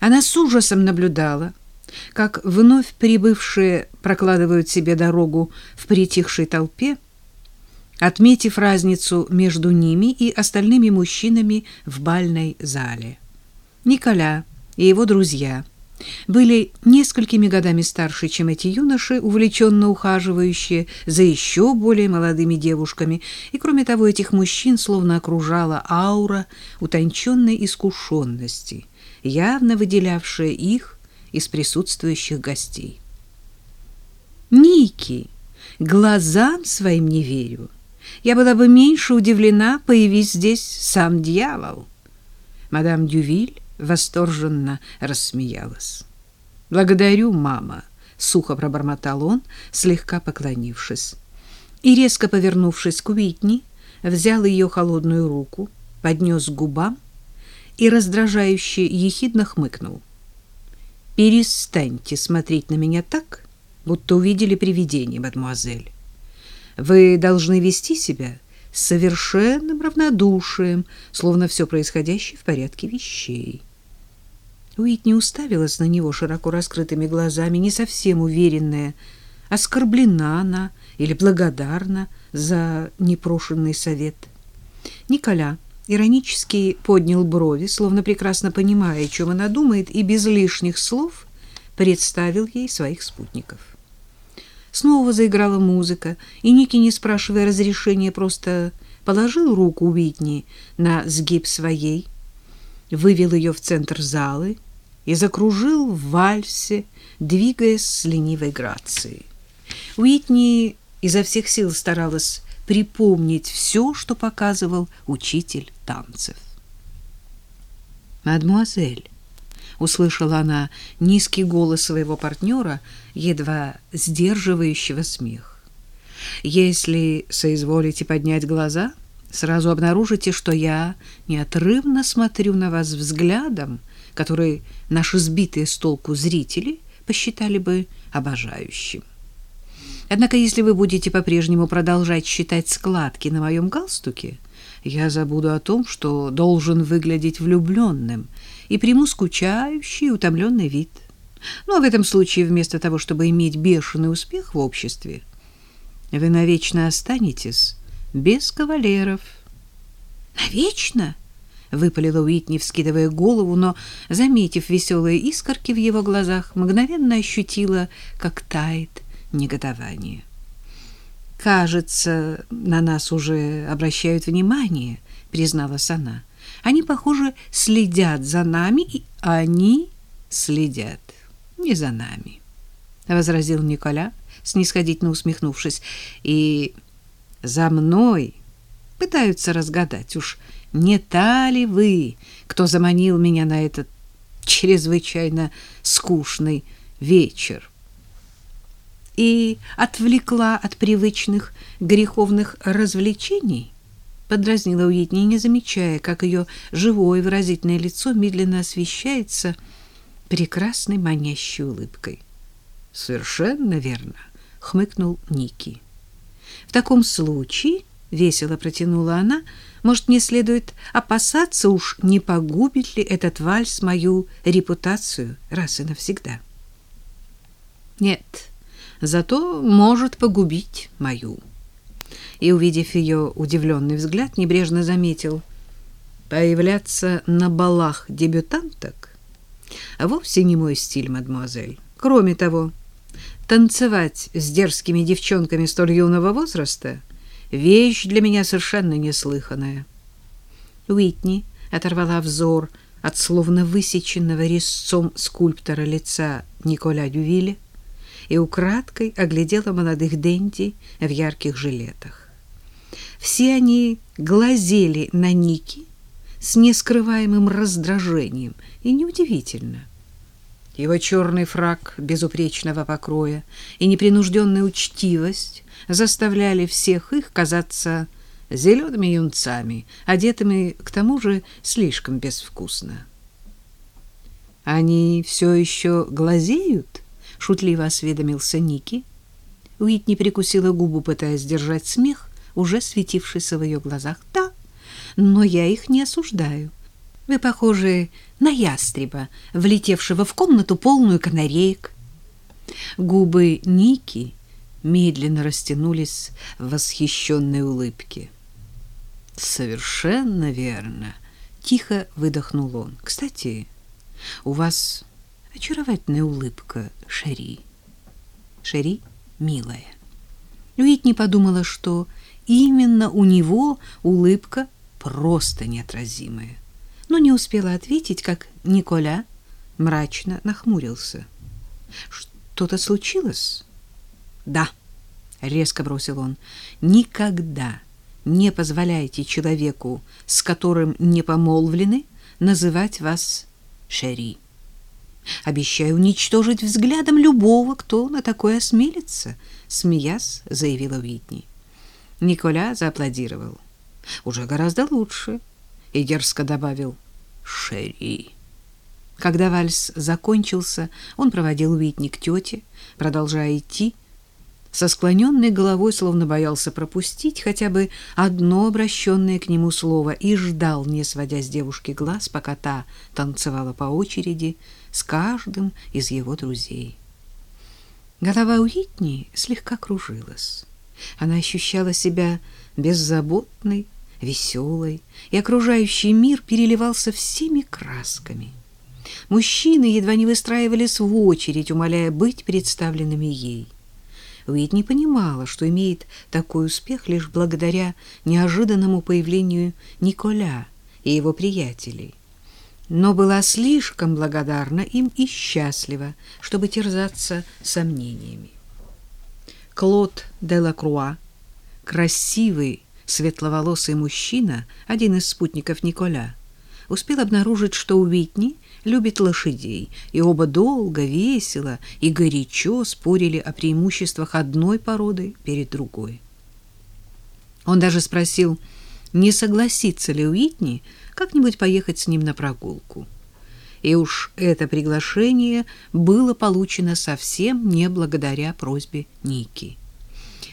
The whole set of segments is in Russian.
Она с ужасом наблюдала, как вновь прибывшие прокладывают себе дорогу в притихшей толпе, отметив разницу между ними и остальными мужчинами в бальной зале. Николя и его друзья были несколькими годами старше, чем эти юноши, увлеченно ухаживающие за еще более молодыми девушками, и, кроме того, этих мужчин словно окружала аура утонченной искушенности, явно выделявшая их из присутствующих гостей. «Ники, глазам своим не верю. Я была бы меньше удивлена, появись здесь сам дьявол». Мадам Дювиль восторженно рассмеялась. «Благодарю, мама», — сухо пробормотал он, слегка поклонившись. И, резко повернувшись к Уитни, взял ее холодную руку, поднес к губам и раздражающе ехидно хмыкнул. «Перестаньте смотреть на меня так, будто увидели привидение, мадемуазель. Вы должны вести себя с совершенным равнодушием, словно все происходящее в порядке вещей». Уитни уставилась на него широко раскрытыми глазами, не совсем уверенная, оскорблена она или благодарна за непрошенный совет. Николя иронически поднял брови, словно прекрасно понимая, о чем она думает, и без лишних слов представил ей своих спутников. Снова заиграла музыка, и Ники, не спрашивая разрешения, просто положил руку Уитни на сгиб своей, вывел ее в центр залы и закружил в вальсе, двигаясь с ленивой грацией. Уитни изо всех сил старалась припомнить все, что показывал учитель танцев. «Мадемуазель», — услышала она низкий голос своего партнера, едва сдерживающего смех, «если соизволите поднять глаза, сразу обнаружите, что я неотрывно смотрю на вас взглядом, который наши сбитые с толку зрители посчитали бы обожающим. Однако, если вы будете по-прежнему продолжать считать складки на моем галстуке, я забуду о том, что должен выглядеть влюбленным, и приму скучающий утомленный вид. Ну, а в этом случае, вместо того, чтобы иметь бешеный успех в обществе, вы навечно останетесь без кавалеров. Навечно? выпалила Уитни, вскидывая голову, но, заметив веселые искорки в его глазах, мгновенно ощутила, как тает негодование. «Кажется, на нас уже обращают внимание», — призналась она. «Они, похоже, следят за нами, и они следят не за нами», — возразил Николя, снисходительно усмехнувшись. «И за мной пытаются разгадать уж, не та ли вы, кто заманил меня на этот чрезвычайно скучный вечер и отвлекла от привычных греховных развлечений? Подразнила Уитни, не замечая, как ее живое выразительное лицо медленно освещается прекрасной манящей улыбкой. «Совершенно верно», — хмыкнул Ники. «В таком случае — весело протянула она. «Может, мне следует опасаться уж, не погубит ли этот вальс мою репутацию раз и навсегда?» «Нет, зато может погубить мою». И, увидев ее удивленный взгляд, небрежно заметил. «Появляться на балах дебютанток вовсе не мой стиль, мадемуазель. Кроме того, танцевать с дерзкими девчонками столь юного возраста — Вещь для меня совершенно неслыханная. Уитни оторвала взор от словно высеченного резцом скульптора лица Николя Дювиля и украдкой оглядела молодых денди в ярких жилетах. Все они глазели на Ники с нескрываемым раздражением, и неудивительно. Его черный фрак безупречного покроя и непринужденная учтивость заставляли всех их казаться зелеными юнцами, одетыми, к тому же, слишком безвкусно. «Они все еще глазеют?» — шутливо осведомился Ники. Уитни прикусила губу, пытаясь сдержать смех, уже светившийся в ее глазах. «Да, но я их не осуждаю. Вы похожи на ястреба, влетевшего в комнату полную канареек. Губы Ники медленно растянулись в восхищенной улыбке. Совершенно верно, тихо выдохнул он. Кстати, у вас очаровательная улыбка, Шери. Шери, милая. Уитни подумала, что именно у него улыбка просто неотразимая. Но не успела ответить, как Николя мрачно нахмурился. Что-то случилось? Да, резко бросил он. Никогда не позволяйте человеку, с которым не помолвлены, называть вас Шери. Обещаю уничтожить взглядом любого, кто на такое осмелится, смеясь, заявила Уитни. Николя зааплодировал. Уже гораздо лучше, и дерзко добавил: "Шери". Когда вальс закончился, он проводил Уитни к тете, продолжая идти со склоненной головой, словно боялся пропустить хотя бы одно обращенное к нему слово, и ждал, не сводя с девушки глаз, пока та танцевала по очереди с каждым из его друзей. Голова Уитни слегка кружилась. Она ощущала себя беззаботной, веселой, и окружающий мир переливался всеми красками. Мужчины едва не выстраивались в очередь, умоляя быть представленными ей — Уитни понимала, что имеет такой успех лишь благодаря неожиданному появлению Николя и его приятелей. Но была слишком благодарна им и счастлива, чтобы терзаться сомнениями. Клод де Лакруа, красивый, светловолосый мужчина, один из спутников Николя, успел обнаружить, что Уитни любит лошадей, и оба долго, весело и горячо спорили о преимуществах одной породы перед другой. Он даже спросил, не согласится ли Уитни как-нибудь поехать с ним на прогулку. И уж это приглашение было получено совсем не благодаря просьбе Ники.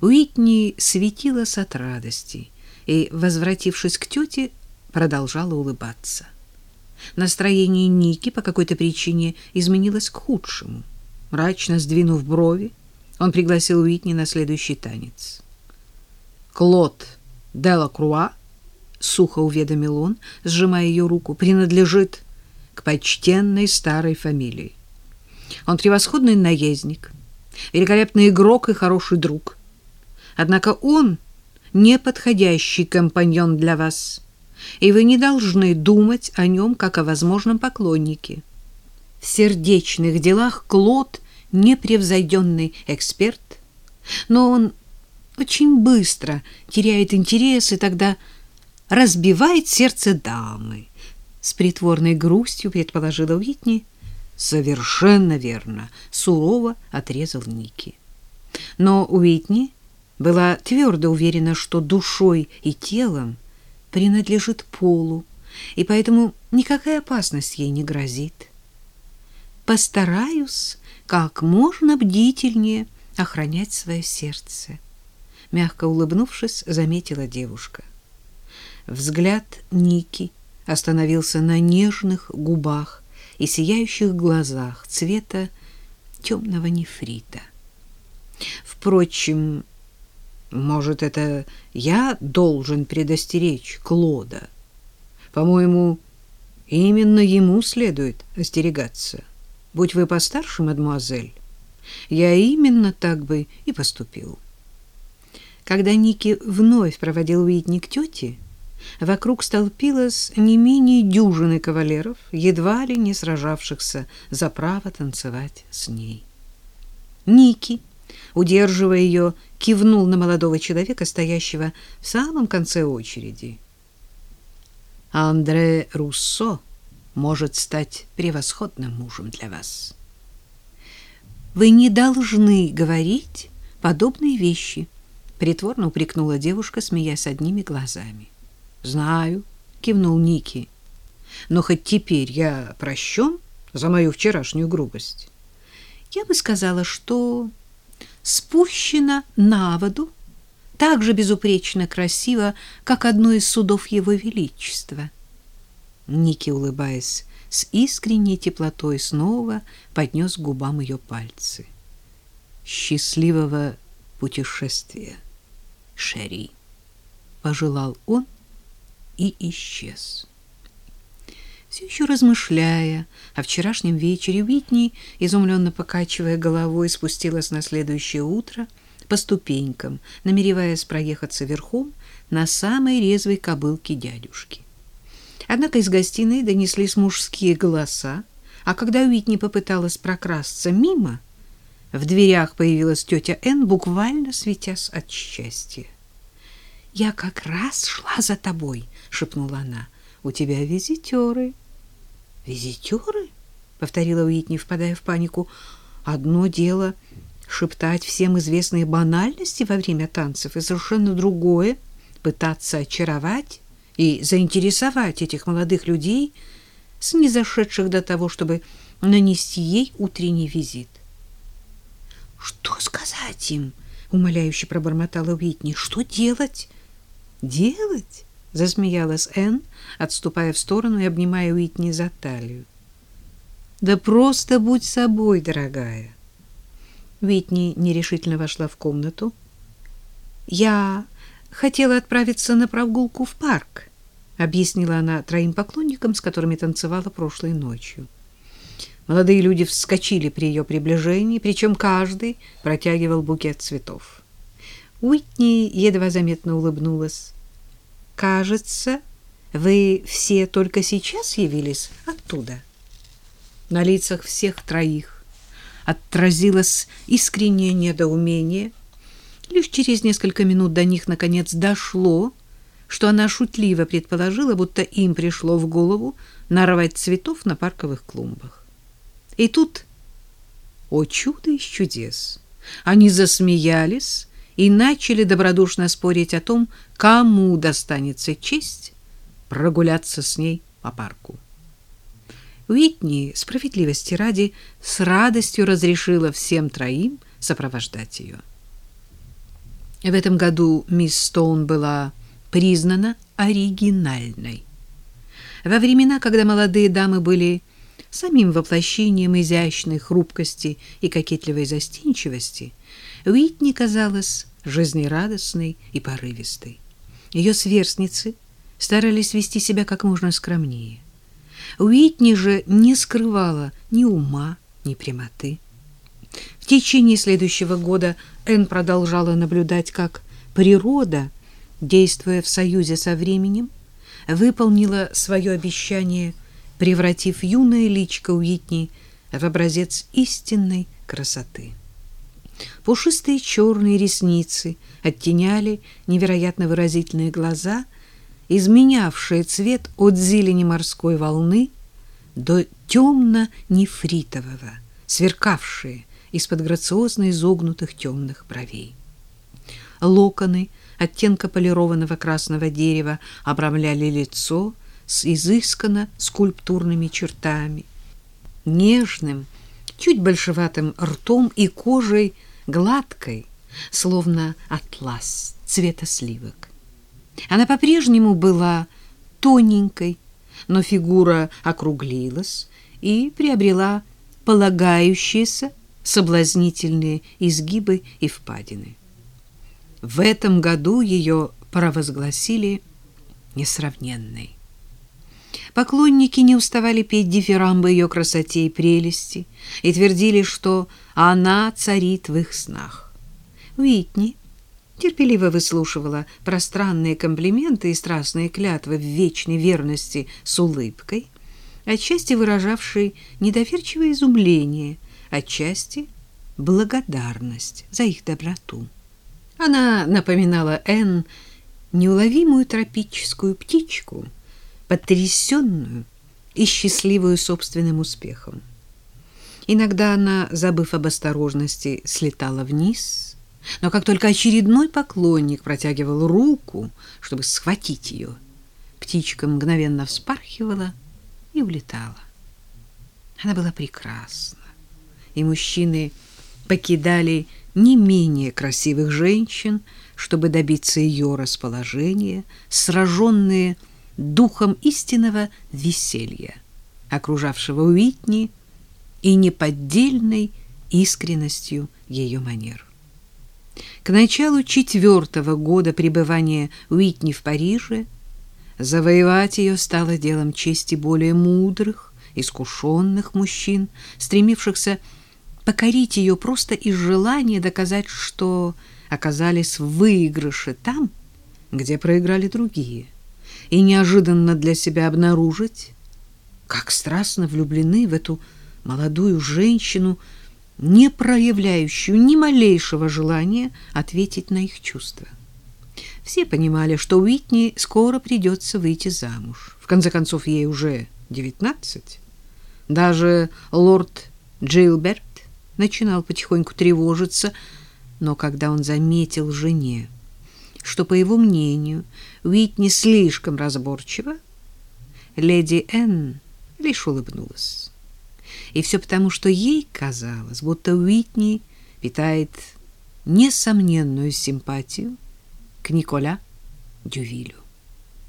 Уитни светилась от радости и, возвратившись к тете, продолжала улыбаться. Настроение Ники по какой-то причине изменилось к худшему. Мрачно сдвинув брови, он пригласил Уитни на следующий танец. «Клод Делла Круа», — сухо уведомил он, сжимая ее руку, — принадлежит к почтенной старой фамилии. Он превосходный наездник, великолепный игрок и хороший друг. Однако он неподходящий компаньон для вас — и вы не должны думать о нем как о возможном поклоннике. В сердечных делах Клод — непревзойденный эксперт, но он очень быстро теряет интерес и тогда разбивает сердце дамы. С притворной грустью предположила Уитни. Совершенно верно, сурово отрезал Ники. Но Уитни была твердо уверена, что душой и телом принадлежит полу, и поэтому никакая опасность ей не грозит. Постараюсь как можно бдительнее охранять свое сердце, мягко улыбнувшись, заметила девушка. Взгляд Ники остановился на нежных губах и сияющих глазах цвета темного нефрита. Впрочем, может, это я должен предостеречь Клода? По-моему, именно ему следует остерегаться. Будь вы постарше, мадемуазель, я именно так бы и поступил. Когда Ники вновь проводил Уитни к тете, вокруг столпилось не менее дюжины кавалеров, едва ли не сражавшихся за право танцевать с ней. Ники удерживая ее, кивнул на молодого человека, стоящего в самом конце очереди. Андре Руссо может стать превосходным мужем для вас. Вы не должны говорить подобные вещи, притворно упрекнула девушка, смеясь одними глазами. Знаю, кивнул Ники. Но хоть теперь я прощен за мою вчерашнюю грубость. Я бы сказала, что спущена на воду, так же безупречно красиво, как одно из судов его величества. Ники, улыбаясь с искренней теплотой, снова поднес к губам ее пальцы. «Счастливого путешествия, Шерри!» — пожелал он и исчез. Все еще размышляя о вчерашнем вечере, Витни, изумленно покачивая головой, спустилась на следующее утро по ступенькам, намереваясь проехаться верхом на самой резвой кобылке дядюшки. Однако из гостиной донеслись мужские голоса, а когда Уитни попыталась прокрасться мимо, в дверях появилась тетя Энн, буквально светясь от счастья. «Я как раз шла за тобой», — шепнула она. «У тебя визитеры». «Визитеры?» — повторила Уитни, впадая в панику. «Одно дело шептать всем известные банальности во время танцев, и совершенно другое — пытаться очаровать и заинтересовать этих молодых людей, снизошедших до того, чтобы нанести ей утренний визит. «Что сказать им?» — умоляюще пробормотала Уитни. «Что делать?» «Делать?» — засмеялась Энн, отступая в сторону и обнимая Уитни за талию. «Да просто будь собой, дорогая!» Уитни нерешительно вошла в комнату. «Я хотела отправиться на прогулку в парк», объяснила она троим поклонникам, с которыми танцевала прошлой ночью. Молодые люди вскочили при ее приближении, причем каждый протягивал букет цветов. Уитни едва заметно улыбнулась. «Кажется, вы все только сейчас явились оттуда». На лицах всех троих отразилось искреннее недоумение. Лишь через несколько минут до них наконец дошло, что она шутливо предположила, будто им пришло в голову нарвать цветов на парковых клумбах. И тут, о чудо из чудес, они засмеялись и начали добродушно спорить о том, кому достанется честь прогуляться с ней по парку. Уитни, справедливости ради, с радостью разрешила всем троим сопровождать ее. В этом году мисс Стоун была признана оригинальной. Во времена, когда молодые дамы были самим воплощением изящной хрупкости и кокетливой застенчивости, Уитни казалась жизнерадостной и порывистой. Ее сверстницы старались вести себя как можно скромнее. Уитни же не скрывала ни ума, ни прямоты. В течение следующего года Энн продолжала наблюдать, как природа действуя в союзе со временем, выполнила свое обещание, превратив юное личико Уитни в образец истинной красоты. Пушистые черные ресницы оттеняли невероятно выразительные глаза, изменявшие цвет от зелени морской волны до темно-нефритового, сверкавшие из-под грациозно изогнутых темных бровей. Локоны оттенка полированного красного дерева обрамляли лицо с изысканно скульптурными чертами, нежным, чуть большеватым ртом и кожей гладкой, словно атлас цвета сливок. Она по-прежнему была тоненькой, но фигура округлилась и приобрела полагающиеся соблазнительные изгибы и впадины. В этом году ее провозгласили несравненной. Поклонники не уставали петь дифирамбы ее красоте и прелести и твердили, что она царит в их снах. Уитни терпеливо выслушивала пространные комплименты и страстные клятвы в вечной верности с улыбкой, отчасти выражавшей недоверчивое изумление, отчасти благодарность за их доброту. Она напоминала Энн неуловимую тропическую птичку, потрясенную и счастливую собственным успехом. Иногда она, забыв об осторожности, слетала вниз, но как только очередной поклонник протягивал руку, чтобы схватить ее, птичка мгновенно вспархивала и улетала. Она была прекрасна, и мужчины покидали не менее красивых женщин, чтобы добиться ее расположения, сраженные духом истинного веселья, окружавшего Уитни и неподдельной искренностью ее манер. К началу четвертого года пребывания Уитни в Париже завоевать ее стало делом чести более мудрых, искушенных мужчин, стремившихся покорить ее просто из желания доказать, что оказались в выигрыше там, где проиграли другие, и неожиданно для себя обнаружить, как страстно влюблены в эту молодую женщину, не проявляющую ни малейшего желания ответить на их чувства. Все понимали, что Уитни скоро придется выйти замуж. В конце концов, ей уже девятнадцать. Даже лорд Джилберт начинал потихоньку тревожиться, но когда он заметил жене, что, по его мнению, Уитни слишком разборчива, леди Энн лишь улыбнулась. И все потому, что ей казалось, будто Уитни питает несомненную симпатию к Николя Дювилю.